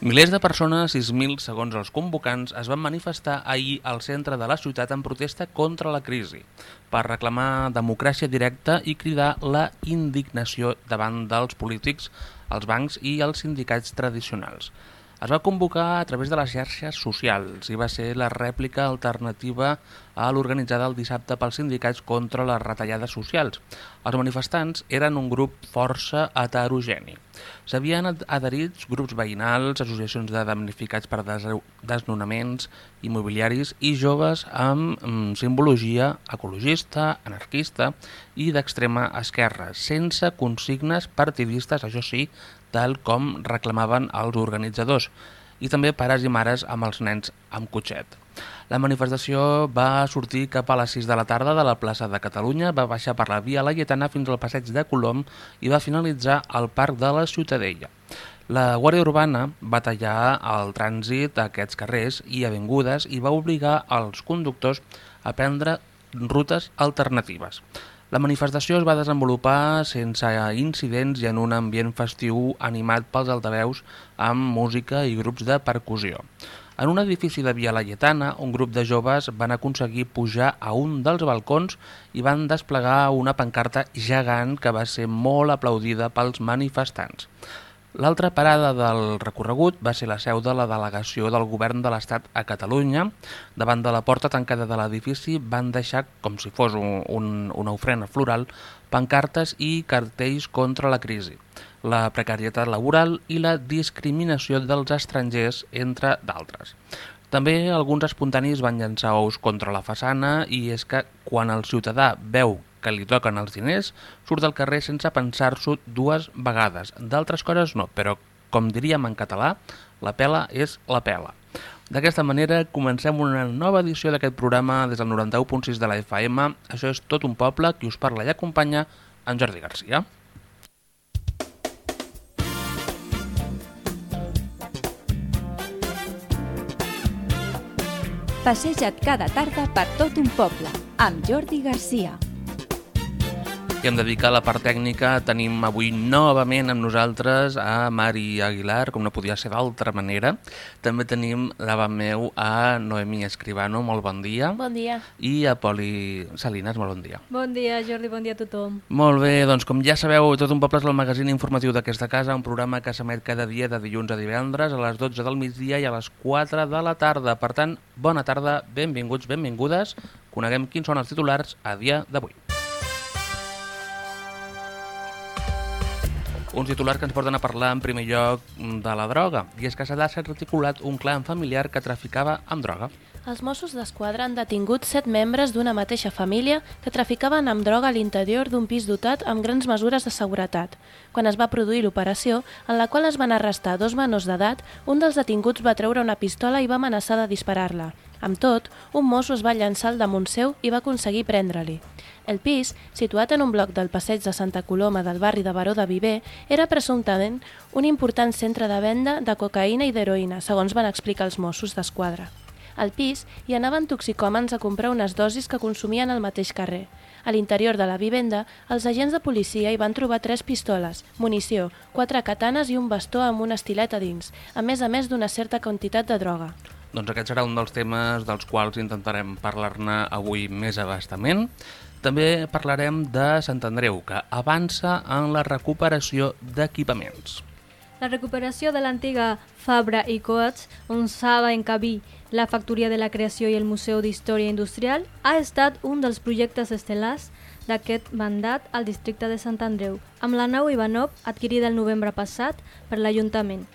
Milers de persones, 6.000 segons els convocants, es van manifestar ahir al centre de la ciutat en protesta contra la crisi, per reclamar democràcia directa i cridar la indignació davant dels polítics, els bancs i els sindicats tradicionals es va convocar a través de les xarxes socials i va ser la rèplica alternativa a l'organitzada el dissabte pels sindicats contra les retallades socials. Els manifestants eren un grup força heterogeni. S'havien adherit grups veïnals, associacions de damnificats per desnonaments immobiliaris i joves amb mm, simbologia ecologista, anarquista i d'extrema esquerra, sense consignes partidistes, això sí, tal com reclamaven els organitzadors, i també pares i mares amb els nens amb cotxet. La manifestació va sortir cap a les 6 de la tarda de la plaça de Catalunya, va baixar per la via Laietana fins al passeig de Colom i va finalitzar al Parc de la Ciutadella. La Guàrdia Urbana va tallar el trànsit a aquests carrers i avingudes i va obligar els conductors a prendre rutes alternatives. La manifestació es va desenvolupar sense incidents i en un ambient festiu animat pels altaveus amb música i grups de percussió. En un edifici de Via Laietana, un grup de joves van aconseguir pujar a un dels balcons i van desplegar una pancarta gegant que va ser molt aplaudida pels manifestants. L'altra parada del recorregut va ser la seu de la delegació del govern de l'Estat a Catalunya. Davant de la porta tancada de l'edifici van deixar, com si fos un, un, una ofrena floral, pancartes i cartells contra la crisi, la precarietat laboral i la discriminació dels estrangers, entre d'altres. També alguns espontanis van llançar ous contra la façana i és que quan el ciutadà veu que li toquen els diners, surt del carrer sense pensar-s'ho dues vegades. D'altres coses no, però com diríem en català, la pela és la pela. D'aquesta manera comencem una nova edició d'aquest programa des del 91.6 de la FM. Això és Tot un poble, qui us parla i acompanya en Jordi Garcia. Passeja't cada tarda per tot un poble, amb Jordi Garcia que hem dedicat a la part tècnica. Tenim avui novament amb nosaltres a Mari Aguilar, com no podia ser d'altra manera. També tenim davant meu a Noemí Escribano, molt bon dia. Bon dia. I a Poli Salines, molt bon dia. Bon dia, Jordi, bon dia a tothom. Molt bé, doncs com ja sabeu, Tot un poble és el magazín informatiu d'aquesta casa, un programa que s'emet cada dia de dilluns a divendres a les 12 del migdia i a les 4 de la tarda. Per tant, bona tarda, benvinguts, benvingudes. Coneguem quins són els titulars a dia d'avui. Uns titulars que ens porten a parlar en primer lloc de la droga, i és que s'ha articulat un clan familiar que traficava amb droga. Els Mossos d'Esquadra han detingut set membres d'una mateixa família que traficaven amb droga a l'interior d'un pis dotat amb grans mesures de seguretat. Quan es va produir l'operació, en la qual es van arrestar dos menors d'edat, un dels detinguts va treure una pistola i va amenaçar de disparar-la. Amb tot, un mosso es va llançar al damunt seu i va aconseguir prendre-li. El pis, situat en un bloc del passeig de Santa Coloma del barri de Baró de Viver, era presumptament un important centre de venda de cocaïna i d'heroïna, segons van explicar els Mossos d'Esquadra. Al pis hi anaven toxicòmens a comprar unes dosis que consumien al mateix carrer. A l'interior de la vivenda, els agents de policia hi van trobar tres pistoles, munició, quatre katanes i un bastó amb un estilet a dins, a més a més d'una certa quantitat de droga. Doncs aquest serà un dels temes dels quals intentarem parlar-ne avui més abastament. També parlarem de Sant Andreu, que avança en la recuperació d'equipaments. La recuperació de l'antiga Fabra i Coats, on s'ha d'encabir la Factoria de la Creació i el Museu d'Història Industrial, ha estat un dels projectes estel·lars d'aquest mandat al districte de Sant Andreu, amb la nau Ivanov adquirida el novembre passat per l'Ajuntament,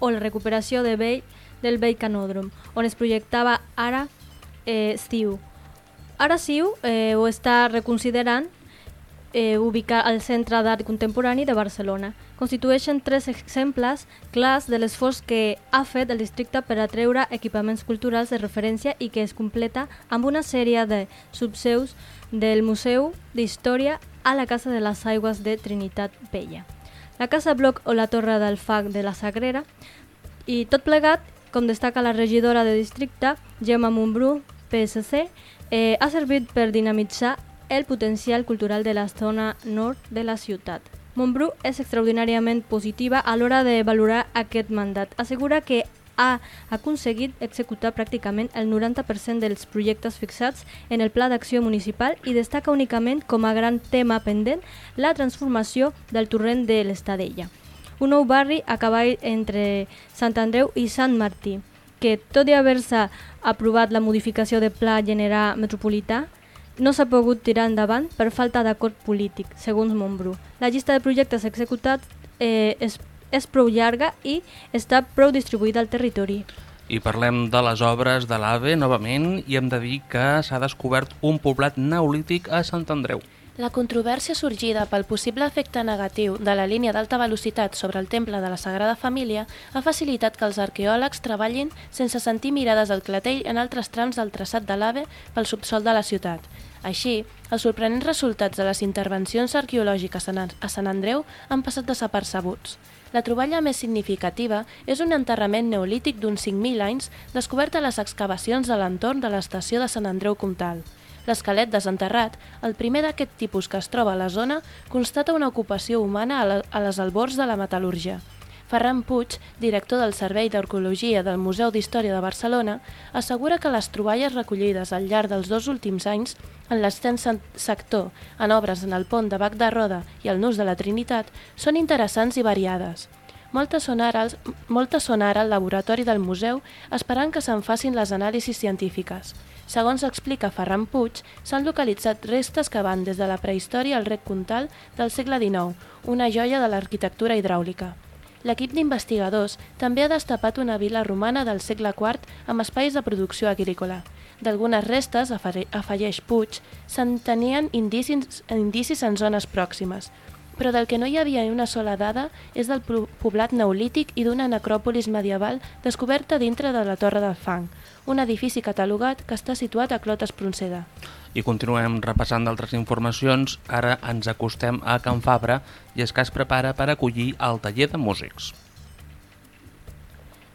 o la recuperació de vell del vell canòdrom, on es projectava ara eh, Estiu. Ara Siu eh, ho està reconsiderant eh, ubicar al Centre d'Art Contemporani de Barcelona. Constitueixen tres exemples clars de l'esforç que ha fet el districte per atreure equipaments culturals de referència i que es completa amb una sèrie de subseus del Museu d'Història a la Casa de les Aigües de Trinitat Vella. La Casa Bloc o la Torre del Fac de la Sagrera i tot plegat com destaca la regidora de districte, Gemma Montbrú, PSC, eh, ha servit per dinamitzar el potencial cultural de la zona nord de la ciutat. Montbrú és extraordinàriament positiva a l'hora de valorar aquest mandat. Assegura que ha aconseguit executar pràcticament el 90% dels projectes fixats en el Pla d'Acció Municipal i destaca únicament com a gran tema pendent la transformació del torrent de l'Estadella, un nou barri a cavall entre Sant Andreu i Sant Martí, que tot i haver-se aprovat la modificació de Pla General Metropolità, no s'ha pogut tirar endavant per falta d'acord polític, segons Montbrú. La llista de projectes executats eh, és és prou llarga i està prou distribuïda al territori. I parlem de les obres de l'AVE novament i hem de dir que s'ha descobert un poblat neolític a Sant Andreu. La controvèrsia sorgida pel possible efecte negatiu de la línia d'alta velocitat sobre el temple de la Sagrada Família ha facilitat que els arqueòlegs treballin sense sentir mirades al clatell en altres trams del traçat de l'AVE pel subsol de la ciutat. Així, els sorprenents resultats de les intervencions arqueològiques a Sant Andreu han passat desapercebuts. La troballa més significativa és un enterrament neolític d'uns 5.000 anys descobert a les excavacions de l'entorn de l'estació de Sant Andreu Comtal. L'esquelet desenterrat, el primer d'aquest tipus que es troba a la zona, constata una ocupació humana a, les albors de la metal·lúrgia. Ferran Puig, director del Servei d'Arqueologia del Museu d'Història de Barcelona, assegura que les troballes recollides al llarg dels dos últims anys en l'extens sector, en obres en el pont de Bac de Roda i el Nus de la Trinitat, són interessants i variades. Moltes són, ara, moltes són ara al laboratori del museu esperant que se'n facin les anàlisis científiques. Segons explica Ferran Puig, s'han localitzat restes que van des de la prehistòria al rec Comtal del segle XIX, una joia de l'arquitectura hidràulica. L'equip d'investigadors també ha destapat una vila romana del segle IV amb espais de producció agrícola. D'algunes restes, afegeix Puig, se'n tenien indicis, indicis en zones pròximes, però del que no hi havia una sola dada és del poblat neolític i d'una necròpolis medieval descoberta dintre de la Torre del Fang, un edifici catalogat que està situat a Clotes Pronceda. I continuem repassant d'altres informacions. Ara ens acostem a Can Fabra i és que es prepara per acollir el taller de músics.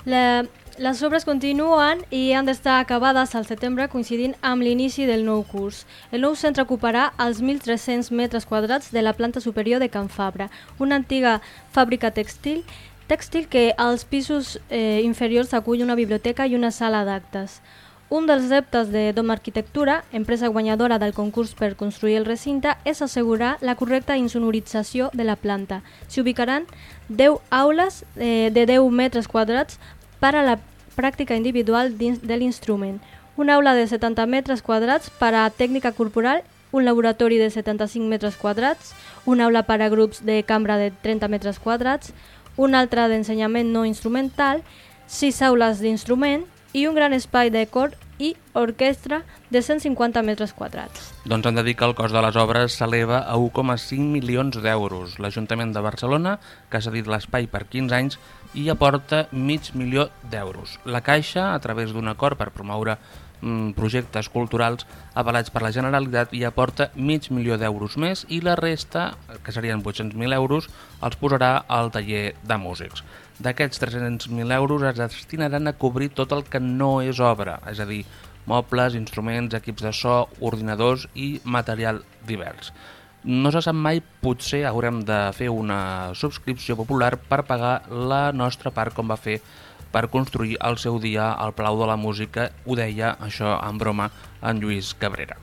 La, les obres continuen i han d'estar acabades al setembre coincidint amb l'inici del nou curs. El nou centre ocuparà els 1.300 metres quadrats de la planta superior de Can Fabra, una antiga fàbrica textil tèxtil que als pisos eh, inferiors acull una biblioteca i una sala d'actes. Un dels reptes de Dom Arquitectura, empresa guanyadora del concurs per construir el recinte, és assegurar la correcta insonorització de la planta. S'hi ubicaran 10 aules eh, de 10 metres quadrats per a la pràctica individual dins de l'instrument, una aula de 70 metres quadrats per a tècnica corporal, un laboratori de 75 metres quadrats, una aula per a grups de cambra de 30 metres quadrats, una altra d'ensenyament no instrumental, sis aules d'instrument, i un gran espai de cor i orquestra de 150 metres quadrats. Doncs han de dir que el cost de les obres s'eleva a 1,5 milions d'euros. L'Ajuntament de Barcelona, que ha cedit l'espai per 15 anys, i aporta mig milió d'euros. La Caixa, a través d'un acord per promoure mm, projectes culturals avalats per la Generalitat, hi aporta mig milió d'euros més i la resta, que serien 800.000 euros, els posarà al taller de músics. D'aquests 300.000 euros es destinaran a cobrir tot el que no és obra, és a dir, mobles, instruments, equips de so, ordinadors i material divers. No se sap mai, potser haurem de fer una subscripció popular per pagar la nostra part com va fer per construir el seu dia al Palau de la Música, ho deia això en broma en Lluís Cabrera.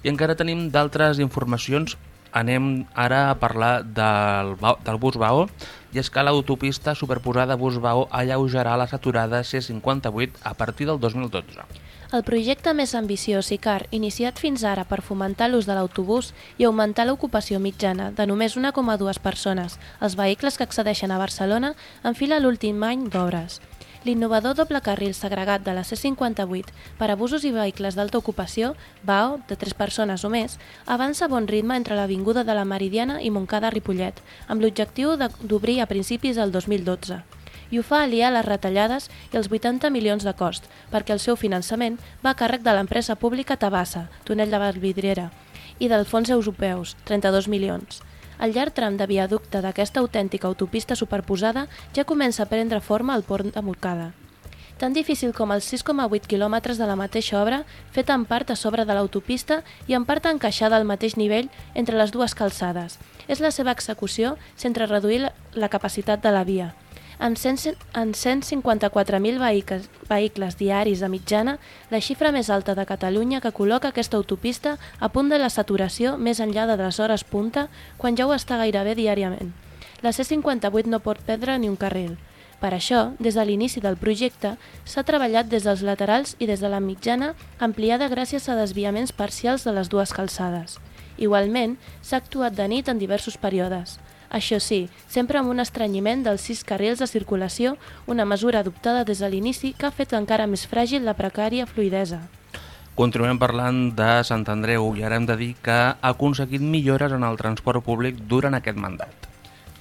I encara tenim d'altres informacions anem ara a parlar del, del bus BAO i és que l'autopista superposada bus BAO alleujarà la saturada C58 a partir del 2012. El projecte més ambiciós i car, iniciat fins ara per fomentar l'ús de l'autobús i augmentar l'ocupació mitjana de només 1,2 persones, els vehicles que accedeixen a Barcelona enfila l'últim any d'obres. L'innovador doble carril segregat de la C58 per a i vehicles d'alta ocupació, BAO, de 3 persones o més, avança a bon ritme entre l'Avinguda de la Meridiana i Montcada-Ripollet, amb l'objectiu d'obrir a principis del 2012 i ho fa aliar les retallades i els 80 milions de cost, perquè el seu finançament va a càrrec de l'empresa pública Tabassa, Tonell de Valvidrera, i dels fons europeus, 32 milions. El llarg tram de viaducte d'aquesta autèntica autopista superposada ja comença a prendre forma al port de Montcada. tan difícil com els 6,8 quilòmetres de la mateixa obra, feta en part a sobre de l'autopista i en part encaixada al mateix nivell entre les dues calçades. És la seva execució sense reduir la capacitat de la via. En, 100 en 154.000 vehicles, vehicles diaris de mitjana, la xifra més alta de Catalunya que col·loca aquesta autopista a punt de la saturació més enllà de les hores punta, quan ja ho està gairebé diàriament. La C58 no pot perdre ni un carril. Per això, des de l'inici del projecte, s'ha treballat des dels laterals i des de la mitjana ampliada gràcies a desviaments parcials de les dues calçades. Igualment, s'ha actuat de nit en diversos períodes. Això sí, sempre amb un estrenyiment dels sis carrils de circulació, una mesura adoptada des de l'inici que ha fet encara més fràgil la precària fluidesa. Continuem parlant de Sant Andreu i ara hem de dir que ha aconseguit millores en el transport públic durant aquest mandat.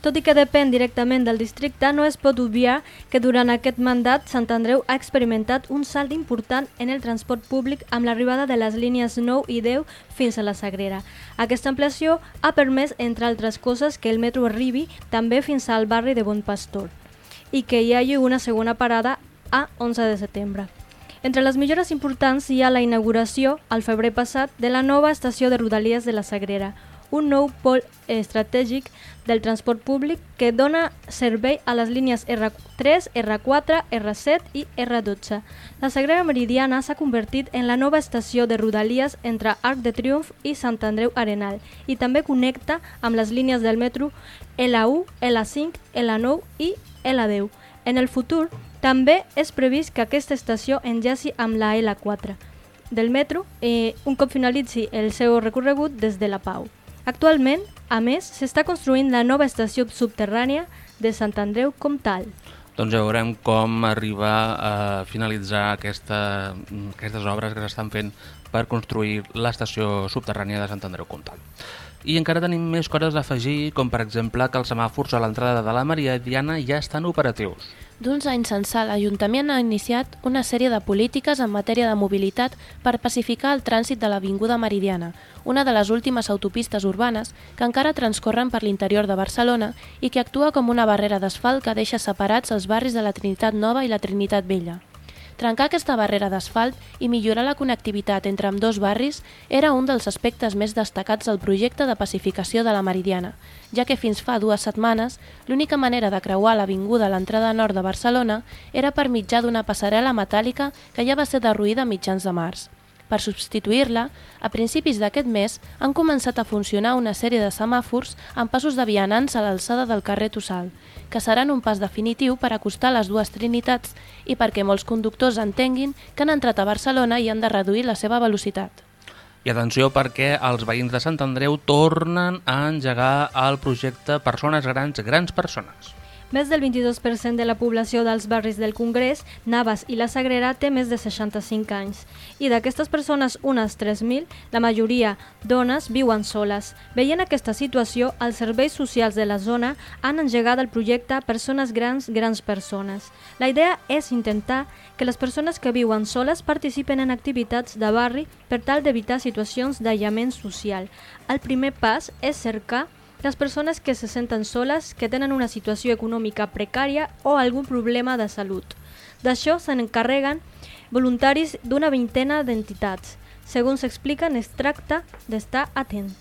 Tot i que depèn directament del districte, no es pot obviar que durant aquest mandat Sant Andreu ha experimentat un salt important en el transport públic amb l'arribada de les línies 9 i 10 fins a la Sagrera. Aquesta ampliació ha permès, entre altres coses, que el metro arribi també fins al barri de Bon Pastor i que hi hagi una segona parada a 11 de setembre. Entre les millores importants hi ha la inauguració, al febrer passat, de la nova estació de Rodalies de la Sagrera, un nou pol estratègic del transport públic que dona servei a les línies R3, R4, R7 i R12. La Sagrera Meridiana s'ha convertit en la nova estació de Rodalies entre Arc de Triomf i Sant Andreu Arenal i també connecta amb les línies del metro L1, L5, L9 i L10. En el futur, també és previst que aquesta estació enllaci amb la L4 del metro eh, un cop finalitzi el seu recorregut des de la Pau. Actualment, a més, s'està construint la nova estació subterrània de Sant Andreu com tal. Doncs ja veurem com arribar a finalitzar aquesta, aquestes obres que s'estan fent per construir l'estació subterrània de Sant Andreu Comtal. I encara tenim més coses a afegir, com per exemple que els semàfors a l'entrada de la Diana ja estan operatius. D'uns anys ençà, l'Ajuntament ha iniciat una sèrie de polítiques en matèria de mobilitat per pacificar el trànsit de l'Avinguda Meridiana, una de les últimes autopistes urbanes que encara transcorren per l'interior de Barcelona i que actua com una barrera d'asfalt que deixa separats els barris de la Trinitat Nova i la Trinitat Vella. Trencar aquesta barrera d'asfalt i millorar la connectivitat entre amb dos barris era un dels aspectes més destacats del projecte de pacificació de la Meridiana, ja que fins fa dues setmanes l'única manera de creuar l'avinguda a l'entrada nord de Barcelona era per mitjà d'una passarel·la metàl·lica que ja va ser derruïda a mitjans de març. Per substituir-la, a principis d'aquest mes han començat a funcionar una sèrie de semàfors amb passos de vianants a l'alçada del carrer Tossal, que seran un pas definitiu per acostar les dues trinitats i perquè molts conductors entenguin que han entrat a Barcelona i han de reduir la seva velocitat. I atenció perquè els veïns de Sant Andreu tornen a engegar el projecte Persones Grans, Grans Persones. Més del 22% de la població dels barris del Congrés, Navas i la Sagrera té més de 65 anys. I d'aquestes persones, unes 3.000, la majoria dones, viuen soles. Veient aquesta situació, els serveis socials de la zona han engegat el projecte Persones Grans, Grans Persones. La idea és intentar que les persones que viuen soles participen en activitats de barri per tal d'evitar situacions d'aïllament social. El primer pas és cercar les persones que se senten soles, que tenen una situació econòmica precària o algun problema de salut. D'això se n'encarreguen voluntaris d'una vintena d'entitats. Segons s'expliquen, es tracta d'estar atent.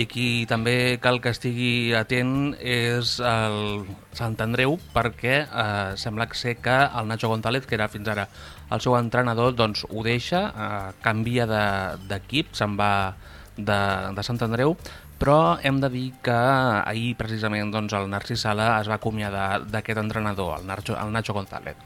I qui també cal que estigui atent és el Sant Andreu perquè eh, sembla que sé que el Nacho González, que era fins ara el seu entrenador, doncs ho deixa, eh, canvia d'equip, de, se'n va de, de Sant Andreu però hem de dir que ahir precisament doncs, el Narcís Sala es va acomiadar d'aquest entrenador, el Nacho, el Nacho González.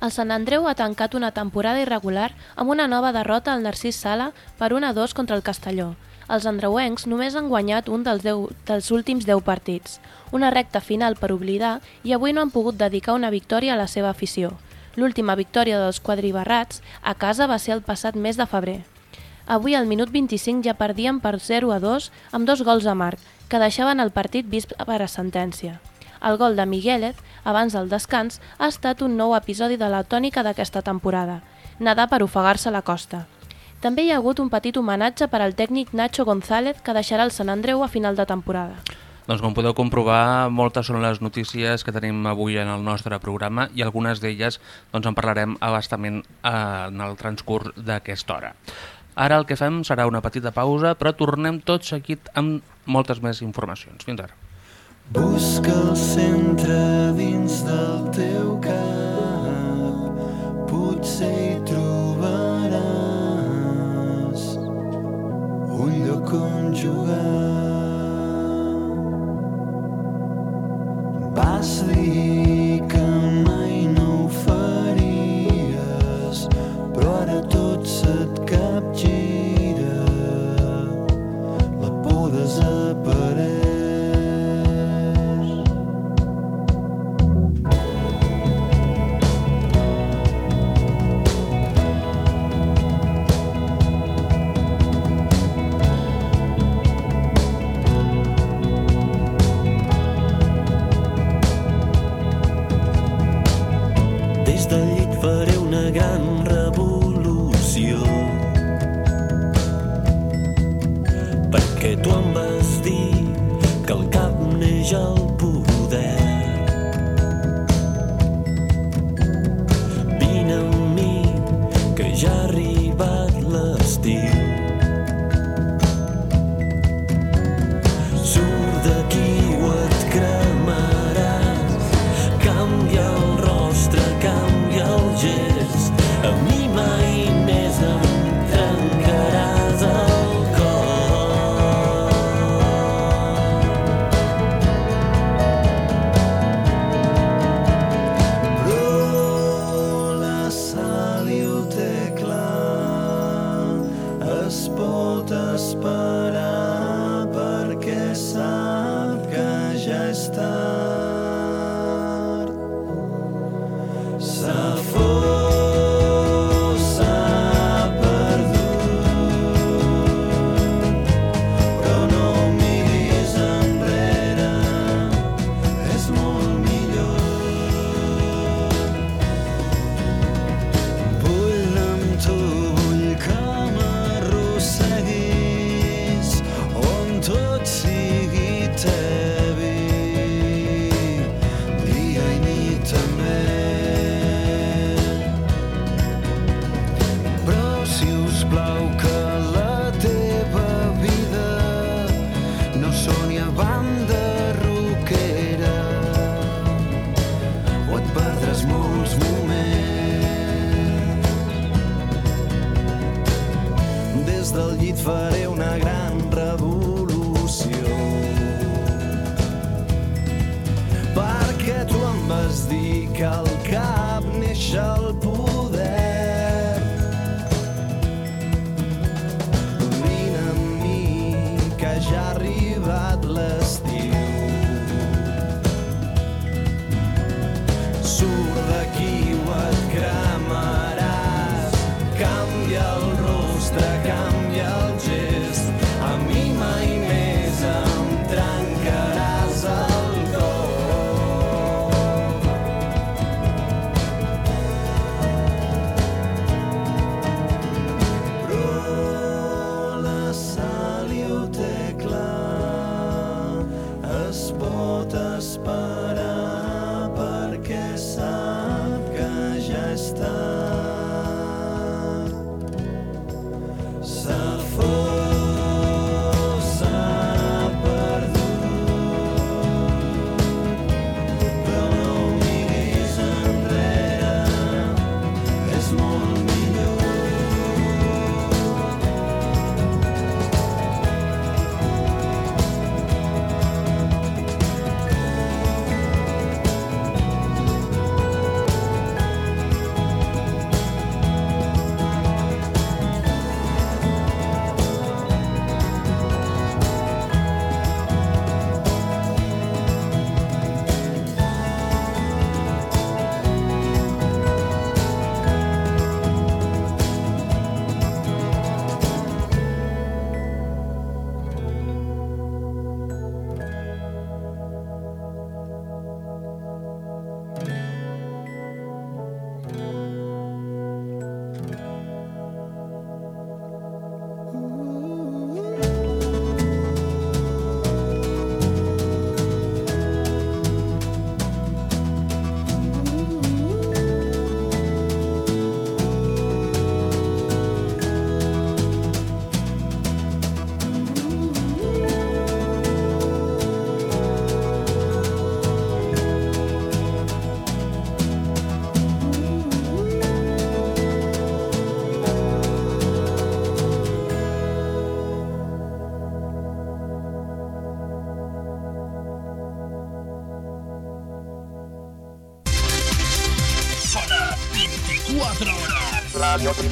El Sant Andreu ha tancat una temporada irregular amb una nova derrota al Narcís Sala per 1-2 contra el Castelló. Els andreuencs només han guanyat un dels, 10, dels últims 10 partits, una recta final per oblidar i avui no han pogut dedicar una victòria a la seva afició. L'última victòria dels quadribarrats a casa va ser el passat mes de febrer. Avui al minut 25 ja perdien per 0 a 2 amb dos gols a Marc, que deixaven el partit vist per a sentència. El gol de Miguelet, abans del descans, ha estat un nou episodi de la tònica d'aquesta temporada, nedar per ofegar-se a la costa. També hi ha hagut un petit homenatge per al tècnic Nacho González, que deixarà el Sant Andreu a final de temporada. Doncs com podeu comprovar, moltes són les notícies que tenim avui en el nostre programa i algunes d'elles doncs, en parlarem abastament eh, en el transcurs d'aquesta hora. Ara el que fem serà una petita pausa, però tornem tot seguit amb moltes més informacions. Fins ara. Busca el centre dins del teu cap, potser hi trobaràs un lloc on jugar. Vas dir que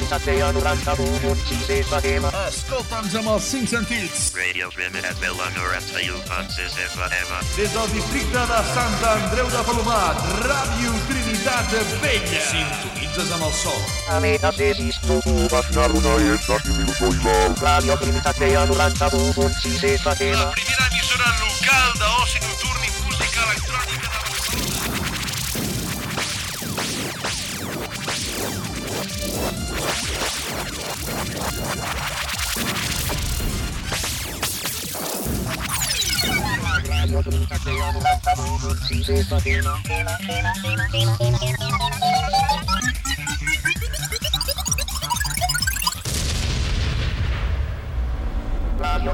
Trinitat Vella 91.6 FM. Escolta'ns amb els cinc sentits. Radio Trinitat Vella 91.6 FM. Des del districte de Sant Andreu de Palomat, Ràdio Trinitat Vella. Sintonitzes amb el sol. Ametasis, tu Bashnar una jest takim minusojmal. Radio Trinitat Vella 91.6 FM. La primera emissora local d'oci nocturn Radio Trinitat Vella 91.6 FM. Radio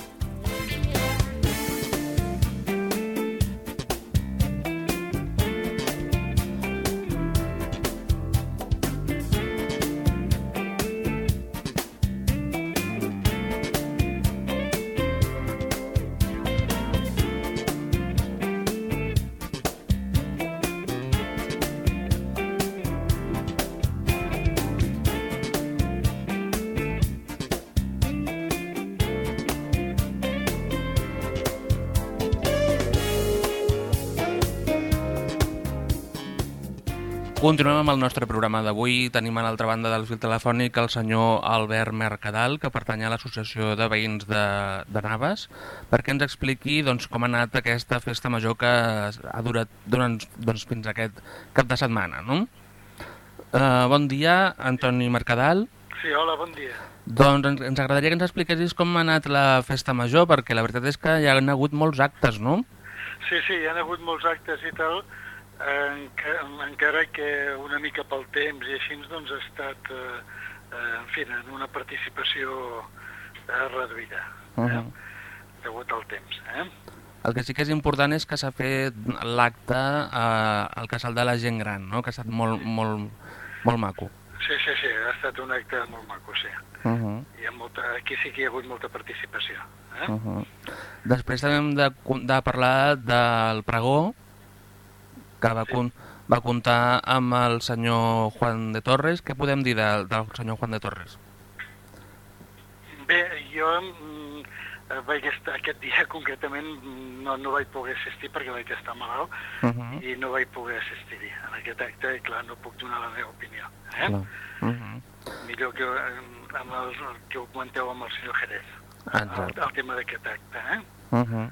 Continuem amb el nostre programa d'avui. Tenim a l'altra banda del fil telefònic el senyor Albert Mercadal, que pertany a l'Associació de Veïns de, de Naves, perquè ens expliqui doncs, com ha anat aquesta festa major que ha durat doncs, doncs, fins aquest cap de setmana. No? Uh, bon dia, Antoni Mercadal. Sí, hola, bon dia. Doncs ens, ens agradaria que ens expliquessis com ha anat la festa major, perquè la veritat és que hi ha hagut molts actes, no? Sí, sí, hi ha hagut molts actes i tal, enca, encara que una mica pel temps i així doncs ha estat, eh, eh, en fi, en una participació eh, reduïda, Uh eh, -huh. degut al temps. Eh? El que sí que és important és que s'ha fet l'acte eh, al casal de la gent gran, no? que ha estat molt, molt, molt maco. Sí, sí, sí, ha estat un acte molt maco, sí. Uh -huh. Hi ha molta, aquí sí que hi ha hagut molta participació. Eh? Uh -huh. Després també hem de, de parlar del pregó, que va, con, va comptar amb el senyor Juan de Torres. Què podem dir del, del senyor Juan de Torres? Bé, jo mm, vaig estar, aquest dia concretament mm, no, no vaig poder assistir perquè vaig estar malalt Uh -huh. i no vaig poder assistir-hi en aquest acte i clar, no puc donar la meva opinió. Eh? Clar. Uh -huh. Millor que, eh, amb el, que ho comenteu amb el senyor Jerez, el, el tema d'aquest acte. Eh? Uh -huh.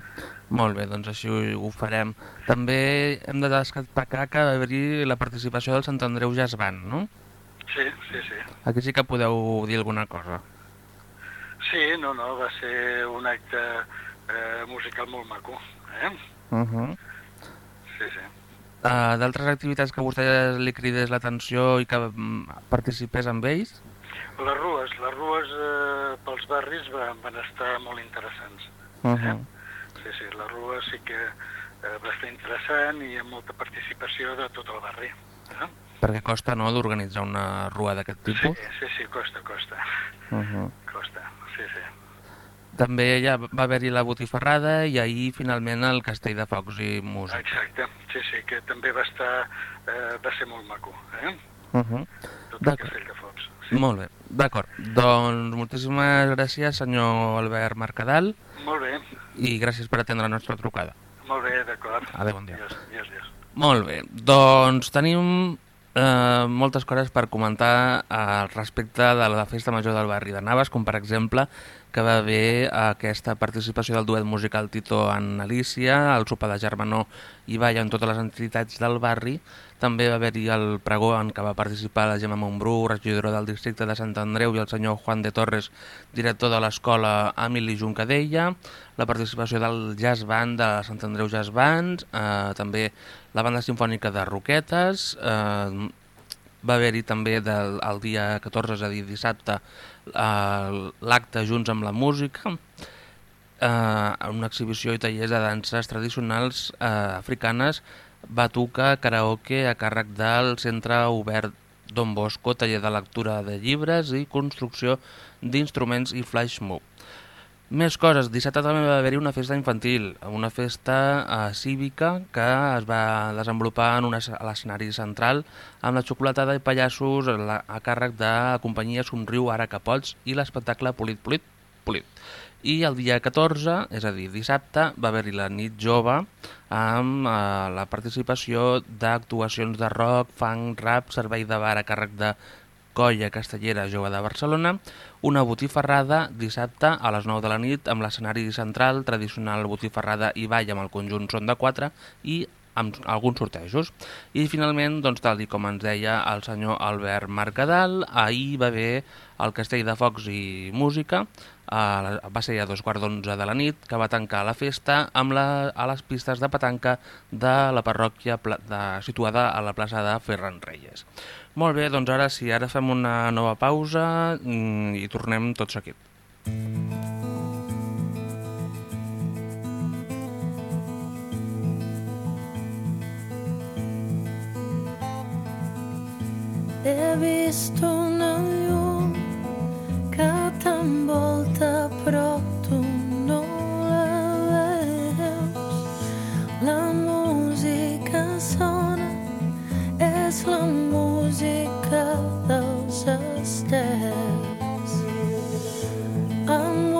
Molt bé, doncs així ho, ho farem. També hem de destacar que va haver-hi la participació del Sant Andreu Jazz Band, no? Sí, sí, sí. Aquí sí que podeu dir alguna cosa. Sí, no, no, va ser un acte eh, musical molt maco. Eh? Uh -huh. Sí, sí. Uh, D'altres activitats que a vostè li cridés l'atenció i que mm, participés amb ells? Les rues, les rues eh, pels barris van, van estar molt interessants. Uh -huh. Sí, sí, la rua sí que eh, va estar interessant i amb molta participació de tot el barri. Eh? Perquè costa, no?, d'organitzar una rua d'aquest Sí, tipus. sí, sí, costa, costa. Uh -huh. Costa, sí, sí. També ja va haver-hi la botifarrada i ahir, finalment, el castell de focs i música. Exacte, sí, sí, que també va estar, eh, va ser molt maco, eh? Uh -huh. Tot el castell de. Sí. Molt bé, d'acord. Doncs moltíssimes gràcies, senyor Albert Mercadal, Molt bé, i gràcies per atendre la nostra trucada. molt bé, d'acord. Adéu, bon dia. Adiós, adiós, adiós. Molt bé, doncs tenim eh, moltes coses per comentar al respecte de la festa major del barri de Naves, com per exemple que va haver aquesta participació del duet musical Tito en Alicia, el sopar de germanor i balla en totes les entitats del barri. També va haver-hi el pregó en què va participar la Gemma Montbrú, regidora del districte de Sant Andreu, i el senyor Juan de Torres, director de l'escola Emili Juncadella, la participació del Jazz Band de Sant Andreu Jazz Band, eh, també la banda sinfònica de Roquetes, eh, va haver-hi també del, el dia 14, és a dir, dissabte, eh, l'acte Junts amb la Música, eh, una exhibició i tallers de danses tradicionals eh, africanes, batuca, karaoke a càrrec del Centre Obert Don Bosco, taller de lectura de llibres i construcció d'instruments i flash mob. Més coses, dissabte també va haver-hi una festa infantil, una festa eh, cívica que es va desenvolupar en un l'escenari central amb la xocolatada i pallassos a, la, a càrrec de la companyia Somriu Ara que pots i l'espectacle Polit Polit Polit. I el dia 14, és a dir, dissabte, va haver-hi la nit jove amb eh, la participació d'actuacions de rock, funk, rap, servei de bar a càrrec de Colla Castellera Jove de Barcelona, una botifarrada dissabte a les 9 de la nit amb l'escenari central, tradicional botifarrada i ball amb el conjunt Son de 4 i amb alguns sortejos. I finalment, doncs, tal com ens deia el senyor Albert Mercadal, ahir va haver el Castell de Focs i Música, a va ser a dos quarts d'onze de la nit, que va tancar la festa amb la, a les pistes de petanca de la parròquia pla, de, situada a la plaça de Ferran Reyes. Molt bé, doncs ara sí, ara fem una nova pausa mm, i tornem tot seguit. He vist una llum que t'envolta però tu no la veus. La música sona, és la música dels estels. Amunt,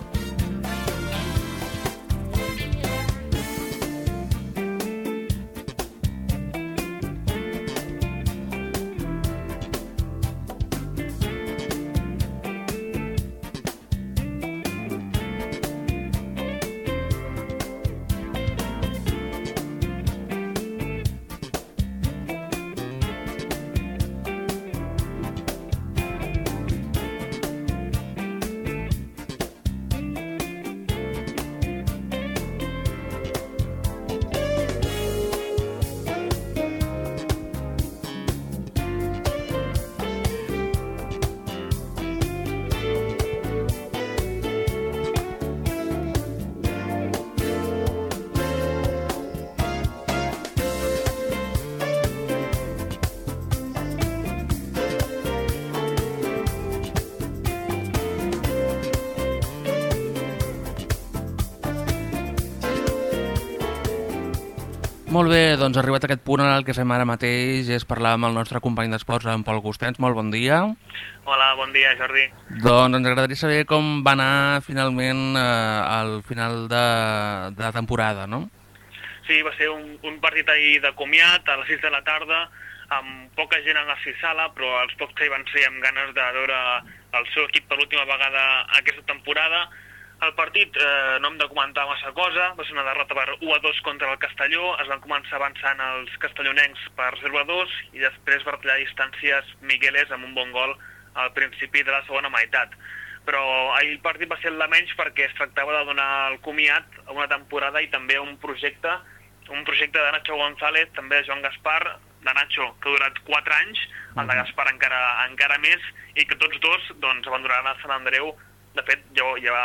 Molt bé, doncs arribat a aquest punt el que fem ara mateix és parlar amb el nostre company d'esports, en Pol Gustens. Molt bon dia. Hola, bon dia, Jordi. Doncs ens agradaria saber com va anar finalment eh, al final de, de la temporada, no? Sí, va ser un, un partit ahir de comiat a les 6 de la tarda, amb poca gent a la sala, però els pocs que hi van ser amb ganes de veure el seu equip per l'última vegada aquesta temporada. El partit eh, no hem de comentar massa cosa, va ser una derrota per 1 a 2 contra el Castelló, es van començar avançant els castellonencs per 0 a 2 i després va retallar distàncies Migueles amb un bon gol al principi de la segona meitat. Però ahir el partit va ser el de menys perquè es tractava de donar el comiat a una temporada i també a un projecte, un projecte de Nacho González, també de Joan Gaspar, de Nacho, que ha durat 4 anys, el de Gaspar encara, encara més, i que tots dos doncs, abandonaran el Sant Andreu de fet, ja, ja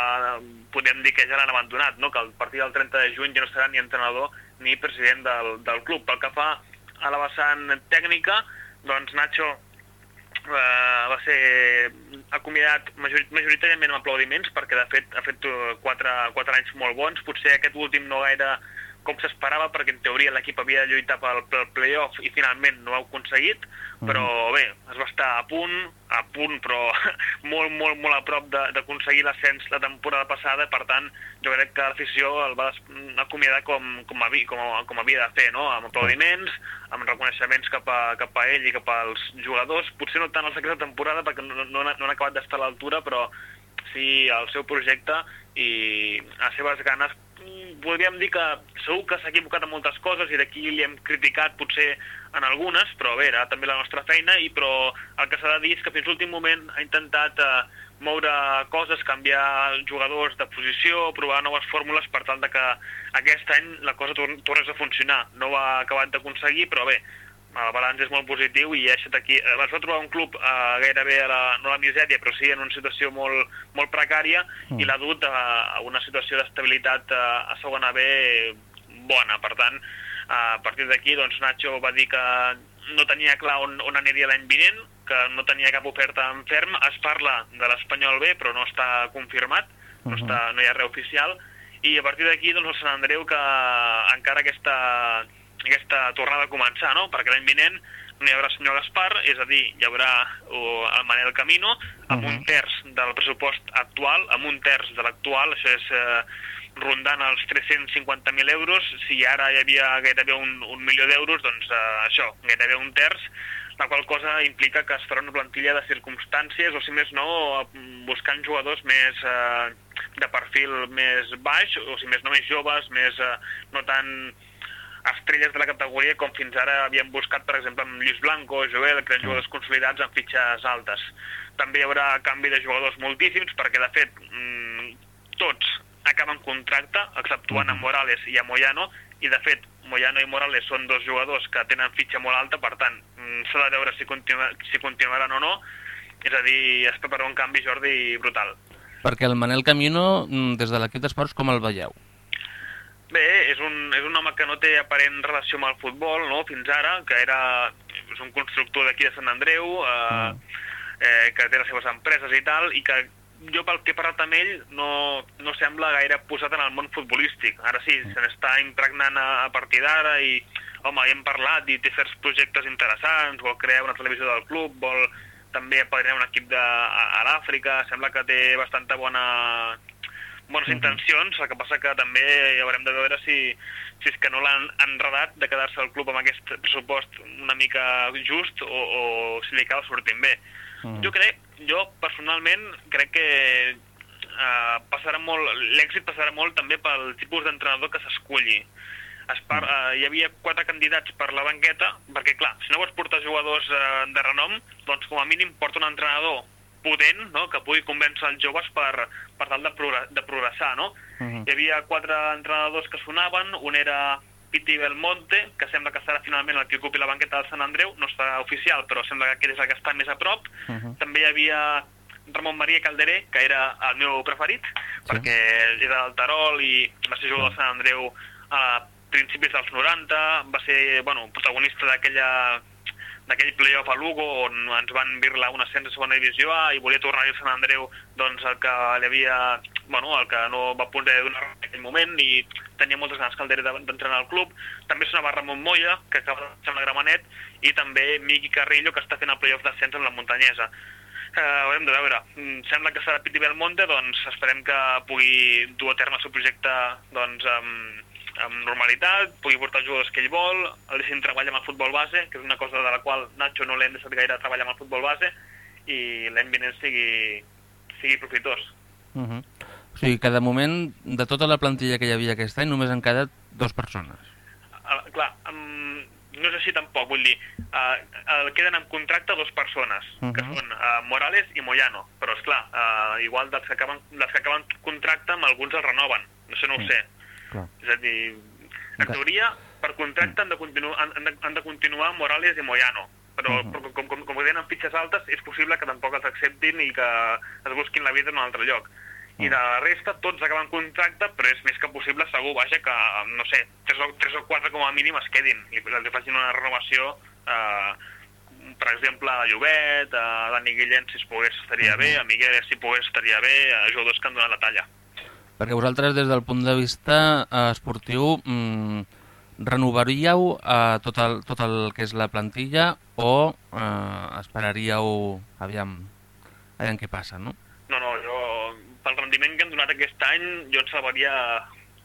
podem dir que ja l'han abandonat, no? que el partit del 30 de juny ja no serà ni entrenador ni president del, del club. Pel que fa a la vessant tècnica, doncs Nacho eh, va ser acomiadat major, majoritàriament amb aplaudiments perquè de fet ha fet eh, quatre, quatre anys molt bons, potser aquest últim no gaire com s'esperava, perquè en teoria l'equip havia de lluitar pel, pel playoff i finalment no ho ha aconseguit, però bé, es va estar a punt, a punt, però molt, molt, molt a prop d'aconseguir l'ascens la temporada passada, per tant, jo crec que l'afició el va acomiadar com, com, havia, com, com havia de fer, no? amb aplaudiments, amb reconeixements cap a, cap a ell i cap als jugadors, potser no tant els aquesta temporada perquè no, no, no han acabat d'estar a l'altura, però sí al seu projecte i les seves ganes podríem dir que segur que s'ha equivocat en moltes coses i d'aquí li hem criticat potser en algunes, però bé, era també la nostra feina, i però el que s'ha de dir és que fins l'últim moment ha intentat eh, moure coses, canviar jugadors de posició, provar noves fórmules per tal de que aquest any la cosa tor tornés a funcionar. No ho ha acabat d'aconseguir, però bé, el balanç és molt positiu i ja aquí. Eh, es va trobar un club eh, gairebé a la, no a la misèria, però sí en una situació molt, molt precària mm. i l'ha dut a, a una situació d'estabilitat a, eh, a segona B bona. Per tant, a partir d'aquí doncs, Nacho va dir que no tenia clar on, on aniria l'any vinent, que no tenia cap oferta en ferm. Es parla de l'Espanyol B, però no està confirmat, no, Mhm. està, no hi ha res oficial. I a partir d'aquí, doncs, el Sant Andreu, que encara aquesta, aquesta tornada a començar, no? perquè l'any vinent no hi haurà senyor Gaspar, és a dir, hi haurà uh, el Manel Camino, amb un terç del pressupost actual, amb un terç de l'actual, això és eh, rondant els 350.000 euros, si ara hi havia gairebé un, un milió d'euros, doncs eh, això, gairebé un terç, la qual cosa implica que es farà una plantilla de circumstàncies, o si més no, buscant jugadors més eh, de perfil més baix, o si més no més joves, més eh, no tan estrelles de la categoria com fins ara havien buscat, per exemple, amb Lluís Blanco, Joel, que eren jugadors consolidats amb fitxes altes. També hi haurà canvi de jugadors moltíssims, perquè, de fet, mmm, tots acaben contracte, exceptuant a Morales i a Moyano, i, de fet, Moyano i Morales són dos jugadors que tenen fitxa molt alta, per tant, mm, s'ha de veure si, continua, si continuaran o no, és a dir, es prepara un canvi, Jordi, brutal. Perquè el Manel Camino, mm, des de l'equip d'esports, com el veieu? Bé, és un, és un home que no té aparent relació amb el futbol, no?, fins ara, que era és un constructor d'aquí de Sant Andreu, eh, eh, que té les seves empreses i tal, i que jo pel que he parlat amb ell no, no sembla gaire posat en el món futbolístic. Ara sí, se n'està impregnant a, a partir d'ara i home, hem parlat i té certs projectes interessants, vol crear una televisió del club, vol també apadrinar un equip de, a, a l'Àfrica, sembla que té bastanta bona bones intencions, el que passa que també haurem de veure si, si és que no l'han enredat de quedar-se al club amb aquest pressupost una mica just o, o si li acaba sortint bé. Mm. Jo crec, jo personalment crec que eh, passarà molt, l'èxit passarà molt també pel tipus d'entrenador que s'esculli. Es par, eh, hi havia quatre candidats per la banqueta, perquè clar, si no vols portar jugadors eh, de renom, doncs com a mínim porta un entrenador potent, no?, que pugui convèncer els joves per, per tal de, progre- de progressar, no? Hi havia quatre entrenadors que sonaven, un era Piti Belmonte, que sembla que serà finalment el que ocupi la banqueta del Sant Andreu, no està oficial, però sembla que aquest és el que està més a prop. També hi havia Ramon Maria Calderé, que era el meu preferit, perquè era del Tarol i va ser jugador del Sant Andreu a principis dels 90, va ser bueno, protagonista d'aquella d'aquell playoff a Lugo on ens van virlar un ascens a segona divisió A i volia tornar a Sant Andreu doncs el que li havia bueno, el que no va poder donar en aquell moment i tenia moltes ganes Calderé de- d'entrenar al club també sonava Ramon Moya que acaba de la Gramenet i també Miqui Carrillo que està fent el playoff d'ascens amb la muntanyesa Eh, haurem de veure. Mm, Sembla que serà Piti Belmonte, doncs esperem que pugui dur a terme el seu projecte doncs, amb, amb normalitat, pugui portar els jugadors que ell vol, el deixin treballar amb el futbol base, que és una cosa de la qual Nacho no l'hem deixat gaire treballar amb el futbol base, i l'any vinent sigui, sigui profitós. Uh -huh. O sigui que de moment, de tota la plantilla que hi havia aquest any, només han quedat dues persones. Ah, clar, um, no és així tampoc, vull dir, uh, uh, queden en contracte dos persones, uh -huh. que Mhm. són uh, Morales i Moyano, però és clar, uh, igual dels que, acaben, dels que acaben contracte amb alguns el renoven, això no ho Sí. sé. Clar. És a dir, en teoria, per contracte han de, continu han, han de, han de continuar Morales i Moyano, però Mhm. com, com, com, com que tenen fitxes altes, és possible que tampoc els acceptin i que es busquin la vida en un altre lloc. I de la resta, tots acaben contracte, però és més que possible, segur, vaja, que, no sé, tres o, tres o quatre com a mínim es quedin i els facin una renovació, eh, per exemple, a Llobet, a Dani Guillén, si es pogués, estaria bé, a Miguel, si pogués, estaria bé, a jugadors que han donat la talla. Perquè vosaltres, des del punt de vista eh, esportiu, mm, renovaríeu eh, tot, el, tot el que és la plantilla o eh, esperaríeu... Aviam, aviam què passa, no? No, no, jo, pel rendiment que hem donat aquest any, jo en salvaria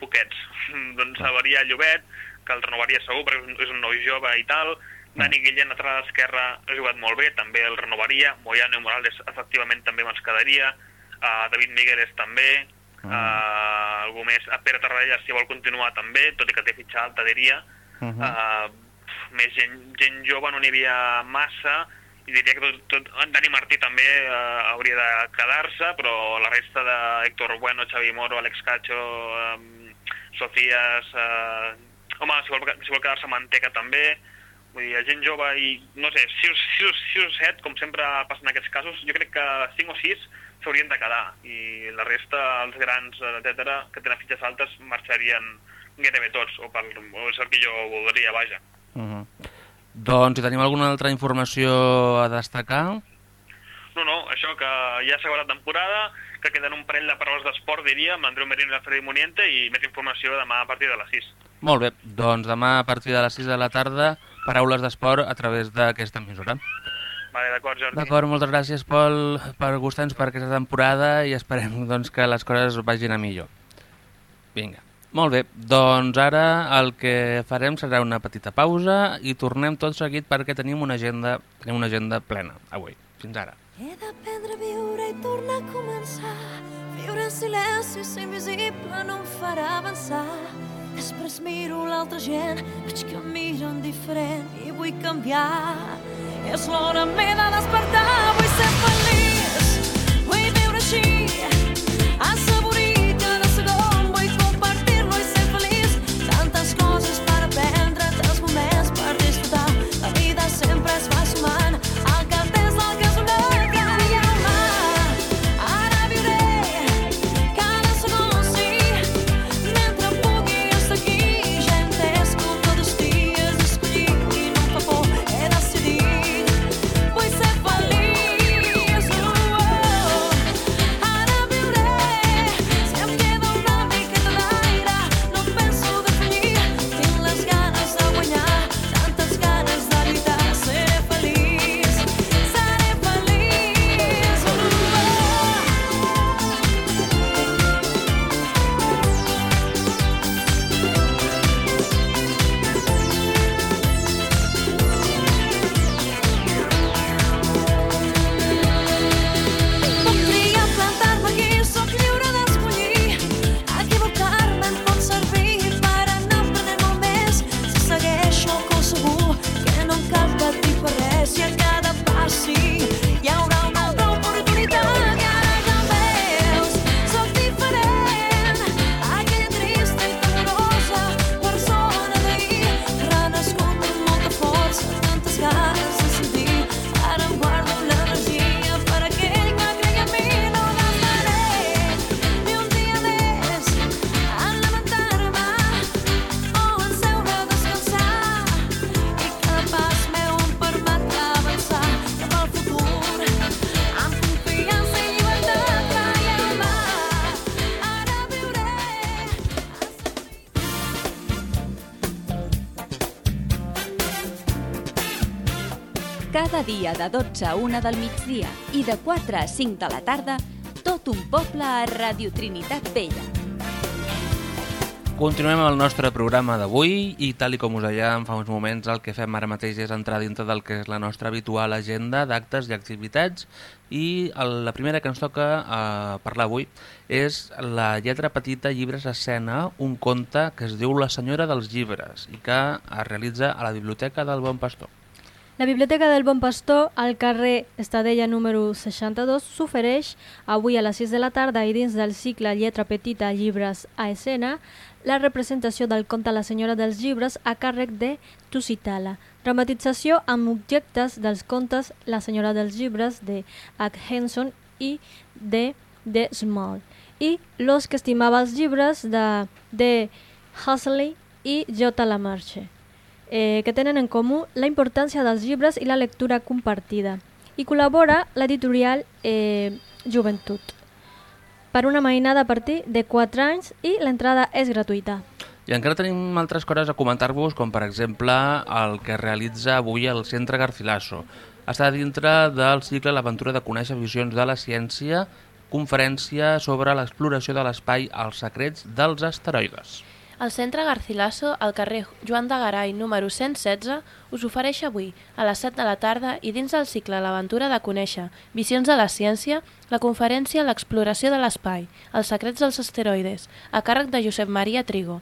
poquets. doncs salvaria Llobet, que el renovaria segur, perquè és un, noi jove i tal. Dani Guillén, lateral esquerra, ha jugat molt bé, també el renovaria. Moyano i Morales, efectivament, també me'ls quedaria. Uh, David Migueles, també. Uh, algú més. A Pere Tarradellas, si vol continuar, també, tot i que té fitxa alta, diria. Mhm. Uh, més gent, gent jove no n'hi havia massa i diria que tot, tot, Dani Martí també uh, hauria de quedar-se però la resta de Héctor Bueno, Xavi Moro, Alex Cacho um, Sofías uh, home, si vol, si vol quedar-se Manteca també vull dir, gent jove i no sé, 6 o 7 com sempre passa en aquests casos, jo crec que 5 o 6 s'haurien de quedar i la resta, els grans, etc que tenen fitxes altes, marxarien gairebé tots, o, per, o és el que jo voldria, vaja. Uh -huh. Doncs, si tenim alguna altra informació a destacar... No, no, això que ja s'ha acabat la temporada, que queden un parell de paraules d'esport, diria, amb Andreu Merino i la Freddy Muniente, i més informació demà a partir de les 6. Molt bé, doncs demà a partir de les 6 de la tarda, paraules d'esport a través d'aquesta emissora. Vale, d'acord, Jordi. D'acord, moltes gràcies, Pol, per gustar-nos per aquesta temporada i esperem doncs, que les coses vagin a millor. Vinga. Molt bé, doncs ara el que farem serà una petita pausa i tornem tot seguit perquè tenim una agenda, tenim una agenda plena avui. Fins ara. He d'aprendre a viure i tornar a començar. Viure en silenci i ser invisible no em farà avançar. Després miro l'altra gent, veig que em miren diferent i vull canviar. És l'hora m'he de despertar, Cada dia de 12 a 1 del migdia i de 4 a 5 de la tarda, tot un poble a Radio Trinitat Vella. Continuem amb el nostre programa d'avui i tal i com us dèiem fa uns moments el que fem ara mateix és entrar dintre del que és la nostra habitual agenda d'actes i activitats i el, la primera que ens toca eh, parlar avui és la lletra petita Llibres escena, un conte que es diu La senyora dels llibres i que es realitza a la Biblioteca del Bon Pastor. La Biblioteca del Bon Pastor, al carrer Estadella número 62, s'ofereix avui a les 6 de la tarda i dins del cicle Lletra Petita Llibres a escena la representació del conte La senyora dels llibres a càrrec de Tusitala. Dramatització amb objectes dels contes La senyora dels llibres de H. Henson i de The Small i Los que estimava els llibres de de Huxley i J. Lamarche, eh, que tenen en comú la importància dels llibres i la lectura compartida. I col·labora l'editorial eh, Joventut per una mainada a partir de 4 anys i l'entrada és gratuïta. I encara tenim altres coses a comentar-vos, com per exemple el que realitza avui el Centre Garcilaso. Està dintre del cicle L'aventura de conèixer visions de la ciència, conferència sobre l'exploració de l'espai als secrets dels asteroides. El Centre Garcilaso, al carrer Joan de Garay, número 116, us ofereix avui, a les 7 de la tarda i dins del cicle L'aventura de conèixer Visions de la ciència, la conferència L'exploració de l'espai, els secrets dels asteroides, a càrrec de Josep Maria Trigo.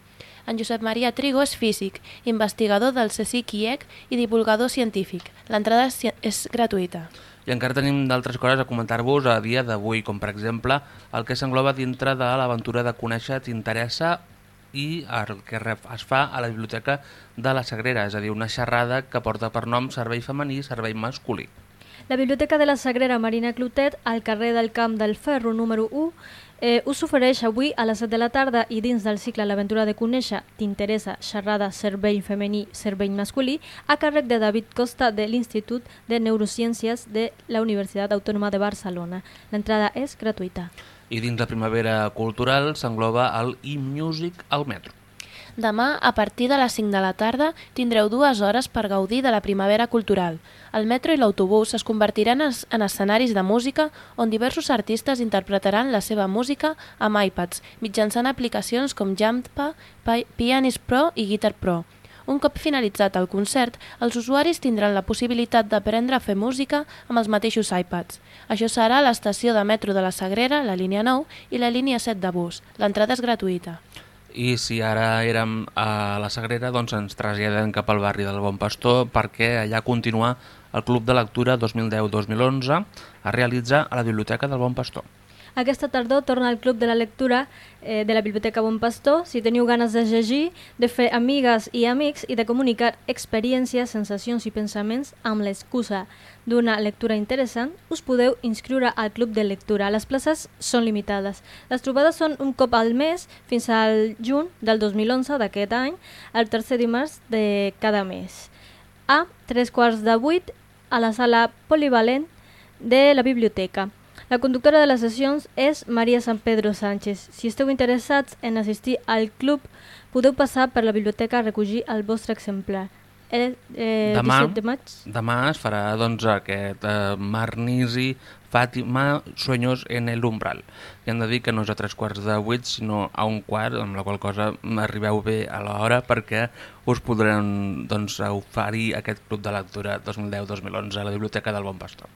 En Josep Maria Trigo és físic, investigador del CSIC IEC i divulgador científic. L'entrada és gratuïta. I encara tenim d'altres coses a comentar-vos a dia d'avui, com per exemple el que s'engloba dintre de l'aventura de conèixer t'interessa i el que es fa a la Biblioteca de la Sagrera, és a dir, una xerrada que porta per nom servei femení i servei masculí. La Biblioteca de la Sagrera Marina Clotet, al carrer del Camp del Ferro número 1, eh, us ofereix avui a les 7 de la tarda i dins del cicle L'aventura de conèixer t'interessa xerrada cervell femení, cervell masculí, a càrrec de David Costa de l'Institut de Neurociències de la Universitat Autònoma de Barcelona. L'entrada és gratuïta. I dins la primavera cultural s'engloba el e-music al metro. Demà, a partir de les 5 de la tarda, tindreu dues hores per gaudir de la primavera cultural. El metro i l'autobús es convertiran en escenaris de música on diversos artistes interpretaran la seva música amb iPads, mitjançant aplicacions com Jampa, Pi- Pianist Pro i Guitar Pro. Un cop finalitzat el concert, els usuaris tindran la possibilitat d'aprendre a fer música amb els mateixos iPads. Això serà a l'estació de metro de la Sagrera, la línia 9, i la línia 7 de bus. L'entrada és gratuïta. I si ara érem a la Sagrera, doncs ens traslladem cap al barri del Bon Pastor perquè allà continua el Club de Lectura 2010-2011 a realitzar a la Biblioteca del Bon Pastor. Aquesta tardor torna al Club de la Lectura eh, de la Biblioteca Bon Pastor. Si teniu ganes de llegir, de fer amigues i amics i de comunicar experiències, sensacions i pensaments amb l'excusa d'una lectura interessant, us podeu inscriure al Club de Lectura. Les places són limitades. Les trobades són un cop al mes fins al juny del 2011 d'aquest any, el tercer dimarts de cada mes. A tres quarts de vuit a la sala polivalent de la biblioteca. La conductora de les sessions és Maria San Pedro Sánchez. Si esteu interessats en assistir al club, podeu passar per la biblioteca a recollir el vostre exemplar. El eh, Demà, 17 de maig demà es farà doncs, aquest eh, Marnisi Fàtima Sueños en el Umbral. I hem de dir que no és a tres quarts de vuit, sinó a un quart, amb la qual cosa arribeu bé a l'hora perquè us podrem doncs, oferir aquest club de lectura 2010-2011 a la Biblioteca del Bon Pastor.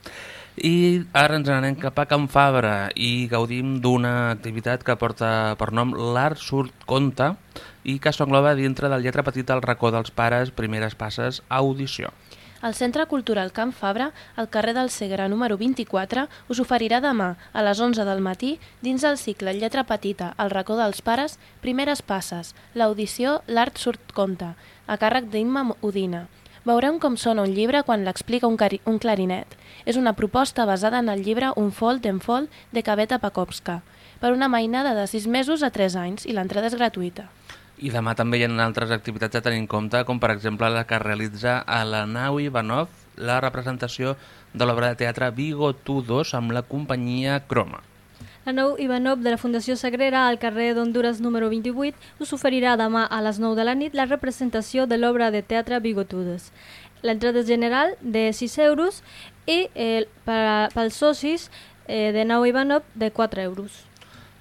I ara ens anem cap a Can Fabra i gaudim d'una activitat que porta per nom l'Art Surt Conte i que s'engloba dintre del lletra petita al racó dels pares, primeres passes, audició. El Centre Cultural Camp Fabra, al carrer del Segre número 24, us oferirà demà, a les 11 del matí, dins el cicle Lletra Petita, al racó dels pares, primeres passes, l'audició L'Art Surt Conte, a càrrec d'Imma Udina. Veurem com sona un llibre quan l'explica un, un clarinet. És una proposta basada en el llibre Un fold en fold de Kaveta Pakowska, per una mainada de 6 mesos a 3 anys i l'entrada és gratuïta. I demà també hi ha altres activitats a tenir en compte, com per exemple la que realitza a la nau Ivanov la representació de l'obra de teatre Bigotudos amb la companyia Croma. La nou Ivanov de la Fundació Sagrera al carrer d'Honduras número 28 us oferirà demà a les 9 de la nit la representació de l'obra de teatre Bigotudes. L'entrada és general de 6 euros i eh, per, pels socis eh, de Nau Ivanov de 4 euros.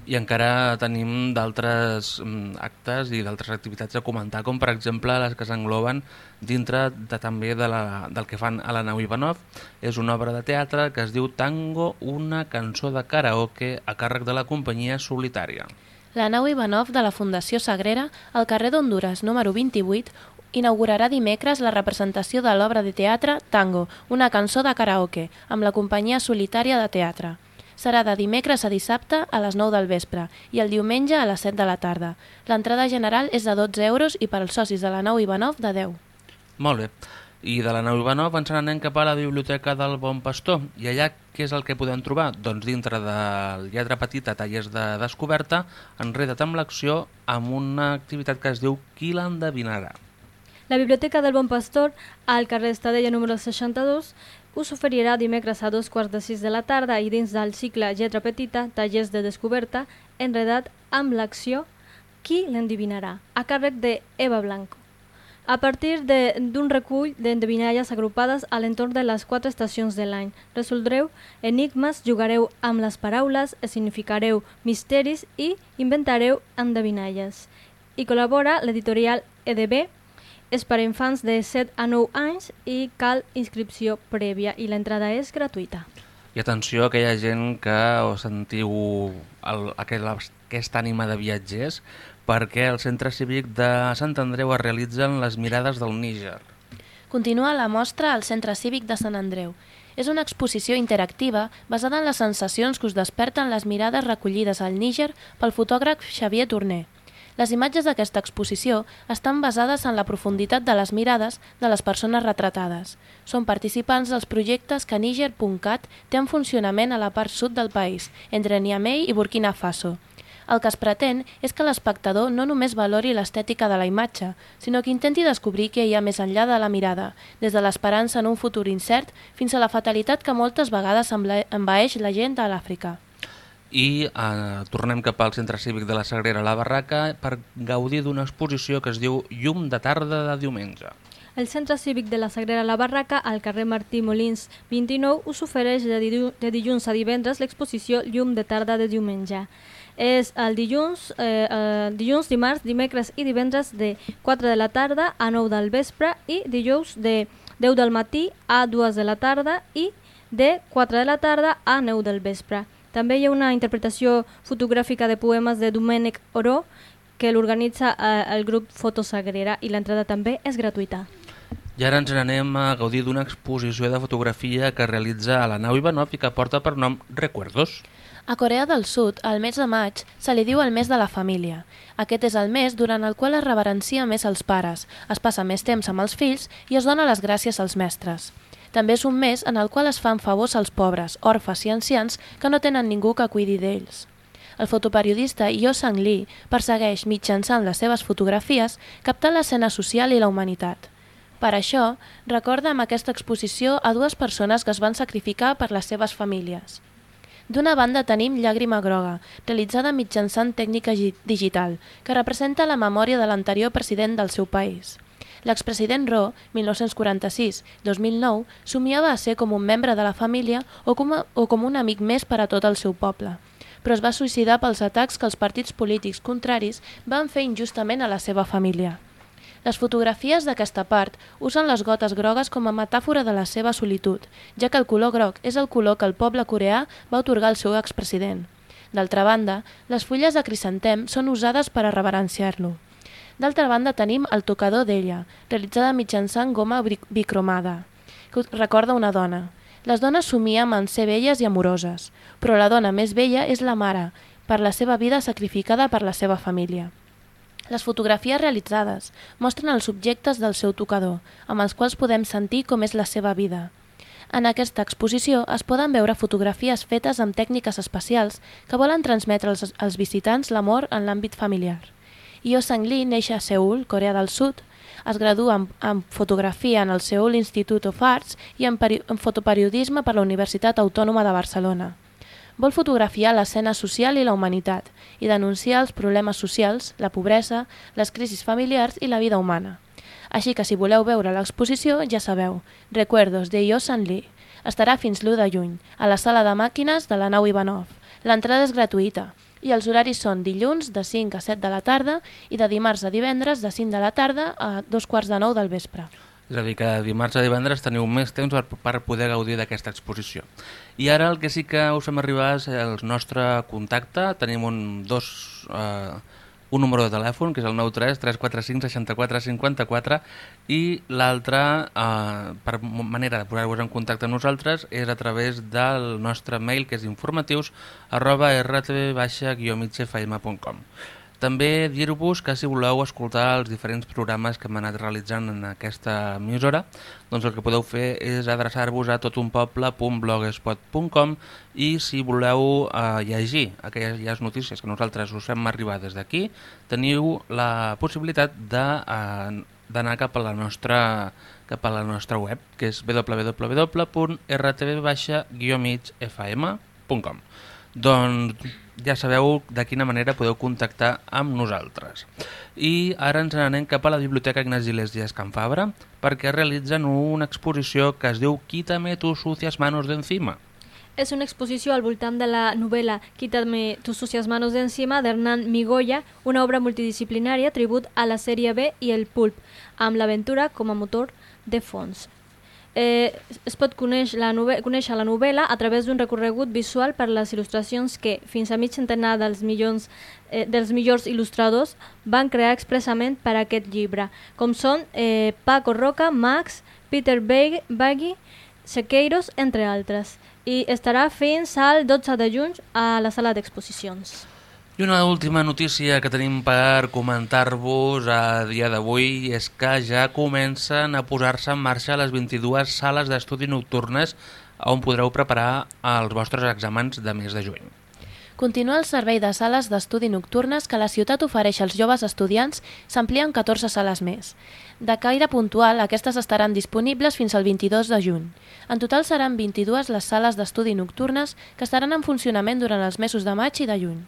I encara tenim d'altres mm, actes i d'altres activitats a comentar, com per exemple les que s'engloben dintre de, també de la, del que fan a la nau Ivanov. És una obra de teatre que es diu Tango, una cançó de karaoke a càrrec de la companyia solitària. La nau Ivanov de la Fundació Sagrera, al carrer d'Honduras número 28, inaugurarà dimecres la representació de l'obra de teatre Tango, una cançó de karaoke, amb la companyia solitària de teatre. Serà de dimecres a dissabte a les 9 del vespre i el diumenge a les 7 de la tarda. L'entrada general és de 12 euros i per als socis de la nau Ivanov de 10. Molt bé. I de la nau Ivanov ens n'anem cap a la Biblioteca del Bon Pastor. I allà què és el que podem trobar? Doncs dintre del lletra petita Tallers de Descoberta, enreda't amb l'acció amb una activitat que es diu Qui l'endevinarà? La Biblioteca del Bon Pastor, al carrer Estadella número 62, us oferirà dimecres a dos quarts de sis de la tarda i dins del cicle Lletra Petita, Tallers de Descoberta, enredat amb l'acció Qui l'endivinarà? a càrrec de Eva Blanco. A partir d'un recull d'endevinalles agrupades a l'entorn de les quatre estacions de l'any, resoldreu enigmes, jugareu amb les paraules, significareu misteris i inventareu endevinalles. I col·labora l'editorial EDB, és per a infants de 7 a 9 anys i cal inscripció prèvia i l'entrada és gratuïta. I atenció a aquella gent que sentiu el, aquel, aquesta ànima de viatgers perquè al Centre Cívic de Sant Andreu es realitzen les mirades del Níger. Continua la mostra al Centre Cívic de Sant Andreu. És una exposició interactiva basada en les sensacions que us desperten les mirades recollides al Níger pel fotògraf Xavier Torner. Les imatges d'aquesta exposició estan basades en la profunditat de les mirades de les persones retratades. Són participants dels projectes que Níger.cat té en funcionament a la part sud del país, entre Niamey i Burkina Faso. El que es pretén és que l'espectador no només valori l'estètica de la imatge, sinó que intenti descobrir què hi ha més enllà de la mirada, des de l'esperança en un futur incert fins a la fatalitat que moltes vegades envaeix la gent de l'Àfrica i eh, tornem cap al Centre Cívic de la Sagrera La Barraca per gaudir d'una exposició que es diu Llum de tarda de diumenge. El Centre Cívic de la Sagrera La Barraca, al carrer Martí Molins 29, us ofereix de, de dilluns a divendres l'exposició Llum de tarda de diumenge. És el dilluns, eh, eh, dilluns, dimarts, dimecres i divendres de 4 de la tarda a 9 del vespre i dijous de 10 del matí a 2 de la tarda i de 4 de la tarda a 9 del vespre. També hi ha una interpretació fotogràfica de poemes de Domènec Oró que l'organitza eh, el grup Fotosagrera i l'entrada també és gratuïta. I ara ens n'anem a gaudir d'una exposició de fotografia que realitza a la nau Ivanov i que porta per nom Recuerdos. A Corea del Sud, el mes de maig, se li diu el mes de la família. Aquest és el mes durant el qual es reverencia més els pares, es passa més temps amb els fills i es dona les gràcies als mestres. També és un mes en el qual es fan favors als pobres, orfes i ancians que no tenen ningú que cuidi d'ells. El fotoperiodista Yo Sang-Lee persegueix mitjançant les seves fotografies captant l'escena social i la humanitat. Per això, recorda amb aquesta exposició a dues persones que es van sacrificar per les seves famílies. D'una banda tenim Llàgrima groga, realitzada mitjançant tècnica digital, que representa la memòria de l'anterior president del seu país. L'expresident Ro, 1946-2009, somiava a ser com un membre de la família o com, a, o com un amic més per a tot el seu poble però es va suïcidar pels atacs que els partits polítics contraris van fer injustament a la seva família. Les fotografies d'aquesta part usen les gotes grogues com a metàfora de la seva solitud, ja que el color groc és el color que el poble coreà va otorgar al seu expresident. D'altra banda, les fulles de crisantem són usades per a reverenciar-lo. D'altra banda tenim el tocador d'ella, realitzada mitjançant goma bicromada, que recorda una dona. Les dones somiem en ser belles i amoroses, però la dona més bella és la mare, per la seva vida sacrificada per la seva família. Les fotografies realitzades mostren els subjectes del seu tocador, amb els quals podem sentir com és la seva vida. En aquesta exposició es poden veure fotografies fetes amb tècniques especials que volen transmetre als, als visitants l'amor en l'àmbit familiar. Yo Sang-Lee neix a Seul, Corea del Sud, es gradua en, en fotografia en el Seoul Institute of Arts i en, en fotoperiodisme per la Universitat Autònoma de Barcelona. Vol fotografiar l'escena social i la humanitat i denunciar els problemes socials, la pobresa, les crisis familiars i la vida humana. Així que si voleu veure l'exposició, ja sabeu, Recuerdos de Yo San Lee. Estarà fins l'1 de juny, a la sala de màquines de la nau Ivanov. L'entrada és gratuïta i els horaris són dilluns de 5 a 7 de la tarda i de dimarts a divendres de 5 de la tarda a dos quarts de 9 del vespre. És a dir, que dimarts a divendres teniu més temps per, poder gaudir d'aquesta exposició. I ara el que sí que us fem arribar és el nostre contacte. Tenim un, dos, eh, un número de telèfon, que és el 93 345 64 54, i l'altre, eh, per manera de posar-vos en contacte amb nosaltres, és a través del nostre mail, que és informatius arroba rtv-migfm.com. També dir-vos que si voleu escoltar els diferents programes que hem anat realitzant en aquesta emissora, doncs el que podeu fer és adreçar-vos a totunpoble.blogspot.com i si voleu eh, llegir aquelles notícies que nosaltres us fem arribar des d'aquí, teniu la possibilitat eh, d'anar cap a la nostra cap a la nostra web, que és www.rtv-migfm.com. Doncs ja sabeu de quina manera podeu contactar amb nosaltres. I ara ens n'anem cap a la Biblioteca Ignasi Iglesias Can Fabra perquè realitzen una exposició que es diu Quítame tus sucias manos de encima. És una exposició al voltant de la novel·la Quítame tus sucias manos de encima d'Hernán Migoya, una obra multidisciplinària tribut a la sèrie B i el pulp, amb l'aventura com a motor de fons. Eh, es pot conèixer la, conèixer la novel·la a través d'un recorregut visual per les il·lustracions que, fins a mig centenar dels, milions, eh, dels millors il·lustradors, van crear expressament per a aquest llibre, com són eh, Paco Roca, Max, Peter Baggy, Sequeiros, entre altres, i estarà fins al 12 de juny a la sala d'exposicions. I una última notícia que tenim per comentar-vos a dia d'avui és que ja comencen a posar-se en marxa les 22 sales d'estudi nocturnes on podreu preparar els vostres exàmens de mes de juny. Continua el servei de sales d'estudi nocturnes que la ciutat ofereix als joves estudiants s'amplien 14 sales més. De caire puntual, aquestes estaran disponibles fins al 22 de juny. En total seran 22 les sales d'estudi nocturnes que estaran en funcionament durant els mesos de maig i de juny.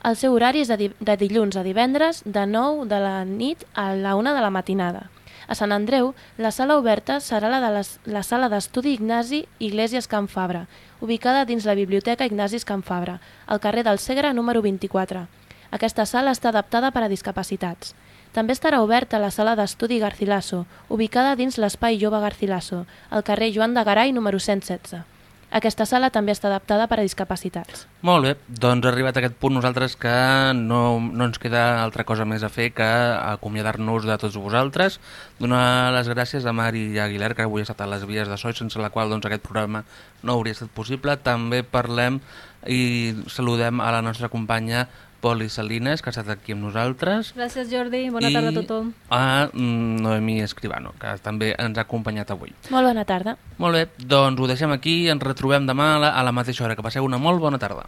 El seu horari és de, di de dilluns a divendres, de 9 de la nit a la 1 de la matinada. A Sant Andreu, la sala oberta serà la de les, la sala d'estudi Ignasi Iglesias Can Fabra, ubicada dins la Biblioteca Ignasis Can Fabra, al carrer del Segre número 24. Aquesta sala està adaptada per a discapacitats. També estarà oberta la sala d'estudi Garcilaso, ubicada dins l'Espai Jove Garcilaso, al carrer Joan de Garay número 116. Aquesta sala també està adaptada per a discapacitats. Molt bé, doncs arribat a aquest punt nosaltres que no, no ens queda altra cosa més a fer que acomiadar-nos de tots vosaltres, donar les gràcies a Mari Aguilar, que avui ha estat a les vies de Soi, sense la qual doncs, aquest programa no hauria estat possible. També parlem i saludem a la nostra companya Poli Salines, que ha estat aquí amb nosaltres. Gràcies, Jordi. Bona tarda a tothom. I a mm, Noemi Escribano, que també ens ha acompanyat avui. Molt bona tarda. Molt bé, doncs ho deixem aquí, ens retrobem demà a la, a la mateixa hora. Que passeu una molt bona tarda.